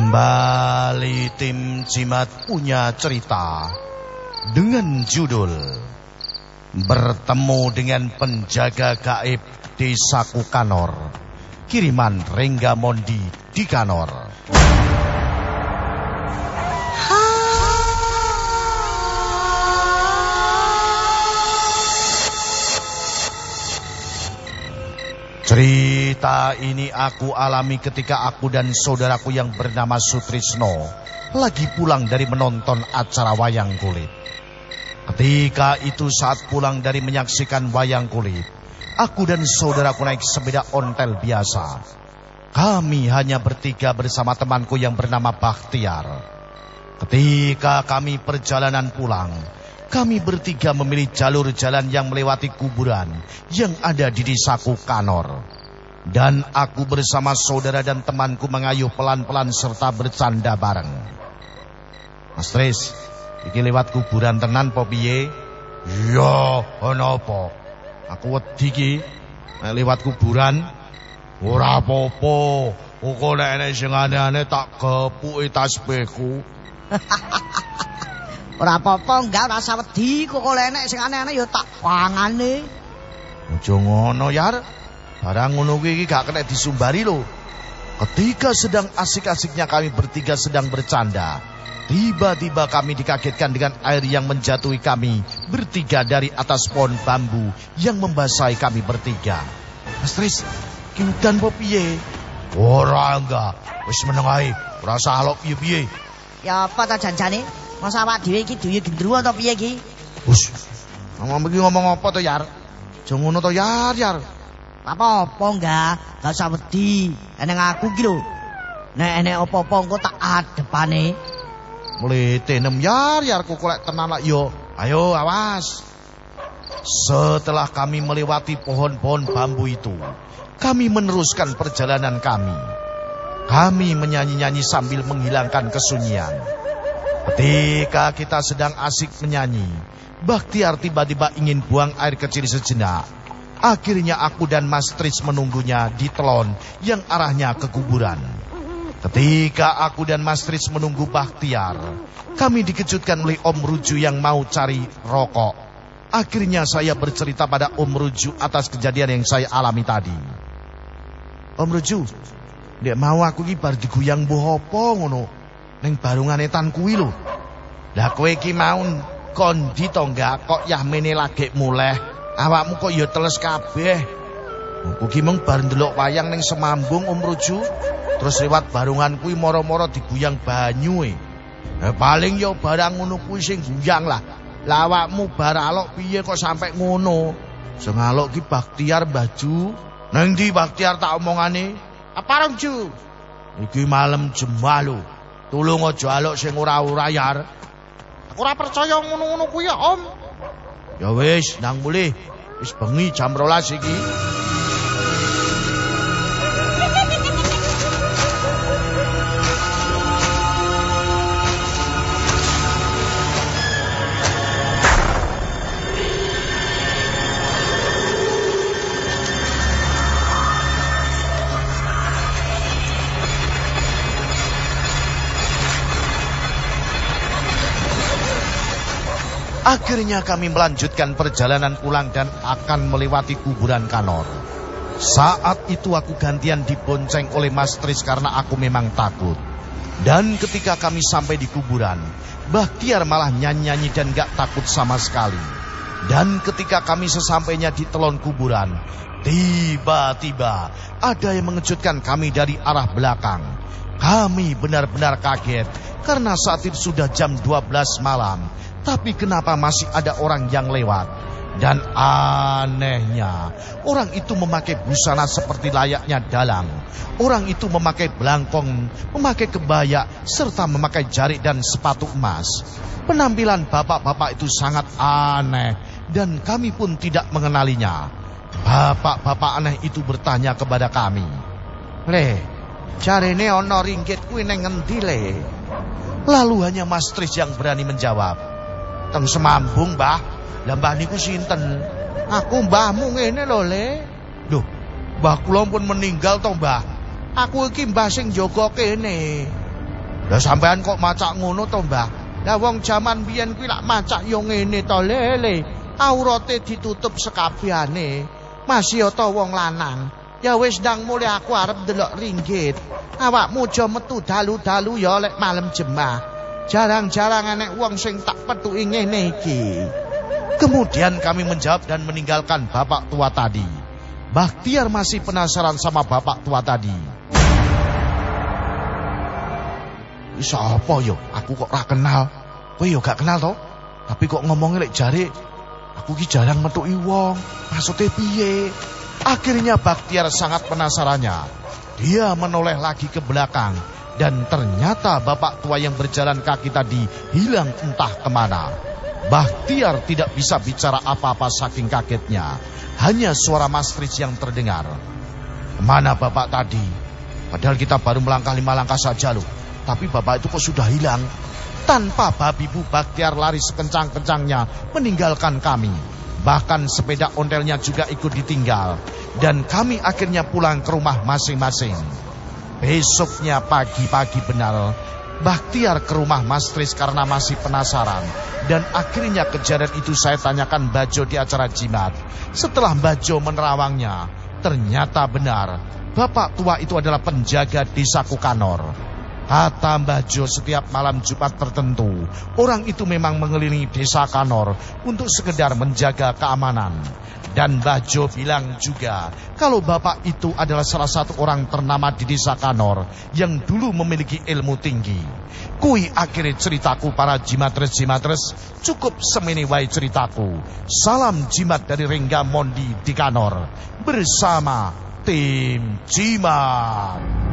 Kembali tim Cimat punya cerita dengan judul Bertemu dengan penjaga gaib Desa Kukanor. Kiriman Rengga Mondi di Kanor. Cerita ini aku alami ketika aku dan saudaraku yang bernama Sutrisno lagi pulang dari menonton acara wayang kulit. Ketika itu saat pulang dari menyaksikan wayang kulit, aku dan saudaraku naik sepeda ontel biasa. Kami hanya bertiga bersama temanku yang bernama Bakhtiar. Ketika kami perjalanan pulang, kami bertiga memilih jalur jalan yang melewati kuburan yang ada di desaku Kanor. Dan aku bersama saudara dan temanku mengayuh pelan-pelan serta bercanda bareng. Mas Tris, iki lewat kuburan tenan po piye? Ya, ana apa? Aku wedi iki lewat kuburan. Ora apa-apa. Kok nek enek sing aneh-aneh tak gepuki tasbihku. Ora apa-apa, enggak ora usah wedi, kok oleh enek sing aneh-aneh ya tak pangane. Aja ngono, Yar. Barang ngono kuwi iki gak kena disumbari lho. Ketika sedang asik-asiknya kami bertiga sedang bercanda, tiba-tiba kami dikagetkan dengan air yang menjatuhi kami bertiga dari atas pohon bambu yang membasahi kami bertiga. Mas Tris, ki udan po piye? Ora enggak, wis meneng ae, ora salok piye-piye. Ya apa ta janjane? Masa awak dhewe iki duwe gendruwo to piye iki? Wus, ngomong iki ngomong apa to, Yar? Aja ngono to, Yar, Yar. Apa-apa enggak, enggak usah wedi. Eneng aku iki lho. Nek enek apa-apa engko tak adepane. Mlete nem Yar, Yar kok lek tenan lak yo. Ayo, awas. Setelah kami melewati pohon-pohon bambu itu, kami meneruskan perjalanan kami. Kami menyanyi-nyanyi sambil menghilangkan kesunyian. Ketika kita sedang asik menyanyi, Bakhtiar tiba-tiba ingin buang air kecil sejenak. Akhirnya aku dan Mas Tris menunggunya di telon yang arahnya ke kuburan. Ketika aku dan Mas Tris menunggu Bakhtiar, kami dikejutkan oleh Om Ruju yang mau cari rokok. Akhirnya saya bercerita pada Om Ruju atas kejadian yang saya alami tadi. Om Ruju, Nek mau aku iki bar diguyang apa ngono. Ning barungane tan kuwi lho. Lah kowe iki mau kondi to enggak kok yahmene lagi muleh. Awakmu kok ya teles kabeh. Aku ki mung bar ndelok wayang ning Semambung Om Ruju. Terus lewat barungan kuwi moro-moro diguyang banyu e. Eh, paling ya barang ngono kuwi sing guyang lah. Lah awakmu bar alok piye kok sampe ngono? Sing alok ki Bakhtiar baju. Nang ndi Bakhtiar tak omongane? Apa Ju? Iki malam jemah lho. Tulung aja alok sing ora-ora yar. Ora percaya ngono-ngono kuwi ya, Om. Ya wis, nang mulih. Wis bengi jam 12 iki. Akhirnya kami melanjutkan perjalanan pulang dan akan melewati kuburan Kanor. Saat itu aku gantian dibonceng oleh Mas Tris karena aku memang takut. Dan ketika kami sampai di kuburan, Bakhtiar malah nyanyi-nyanyi dan gak takut sama sekali. Dan ketika kami sesampainya di telon kuburan, tiba-tiba ada yang mengejutkan kami dari arah belakang. Kami benar-benar kaget karena saat itu sudah jam 12 malam tapi kenapa masih ada orang yang lewat? Dan anehnya, orang itu memakai busana seperti layaknya dalang. Orang itu memakai belangkong, memakai kebaya, serta memakai jarik dan sepatu emas. Penampilan bapak-bapak itu sangat aneh, dan kami pun tidak mengenalinya. Bapak-bapak aneh itu bertanya kepada kami, Le, jarene ono ringgit kuwi neng ngendi le? Lalu hanya Mas Tris yang berani menjawab, teng Semambung, Mbah. Lah Mbah niku sinten? Aku mbahmu ngene lho, Le. Duh, Mbah kula pun meninggal to, Mbah. Aku iki Mbah sing jaga kene. Lah sampean kok macak ngono to, Mbah? Lah wong jaman biyen kuwi lak macak yo ngene to lele. Aurate ditutup sekabehane. Masih to wong lanang. Ya wis ndang mulai aku arep delok ringgit. Awakmu aja metu dalu-dalu ya lek malam jemah. Jarang-jarang enek wong sing tak petuki ngene iki. Kemudian kami menjawab dan meninggalkan bapak tua tadi. Bakhtiar masih penasaran sama bapak tua tadi. Siapa yo? Aku kok ora kenal. Kowe yo gak kenal to? Tapi kok ngomongnya lek jare aku ki jarang metuki wong. Maksudnya piye? Akhirnya Bakhtiar sangat penasarannya. Dia menoleh lagi ke belakang dan ternyata bapak tua yang berjalan kaki tadi hilang entah ke mana. Bakhtiar tidak bisa bicara apa-apa saking kagetnya. Hanya suara Mas yang terdengar. Ke mana bapak tadi? Padahal kita baru melangkah lima langkah saja loh. Tapi bapak itu kok sudah hilang. Tanpa babi bu Bakhtiar lari sekencang-kencangnya meninggalkan kami. Bahkan sepeda ontelnya juga ikut ditinggal. Dan kami akhirnya pulang ke rumah masing-masing. Besoknya pagi-pagi benar, Bakhtiar ke rumah Mas Tris karena masih penasaran. Dan akhirnya kejadian itu saya tanyakan Bajo di acara jimat. Setelah Bajo menerawangnya, ternyata benar. Bapak tua itu adalah penjaga desa Kukanor. Kata Mbah Jo setiap malam Jumat tertentu, orang itu memang mengelilingi desa Kanor untuk sekedar menjaga keamanan. Dan Mbah Jo bilang juga, kalau bapak itu adalah salah satu orang ternama di desa Kanor yang dulu memiliki ilmu tinggi. Kui akhirnya ceritaku para jimatres-jimatres, cukup semini wai ceritaku. Salam jimat dari Rengga Mondi di Kanor, bersama tim Jimat.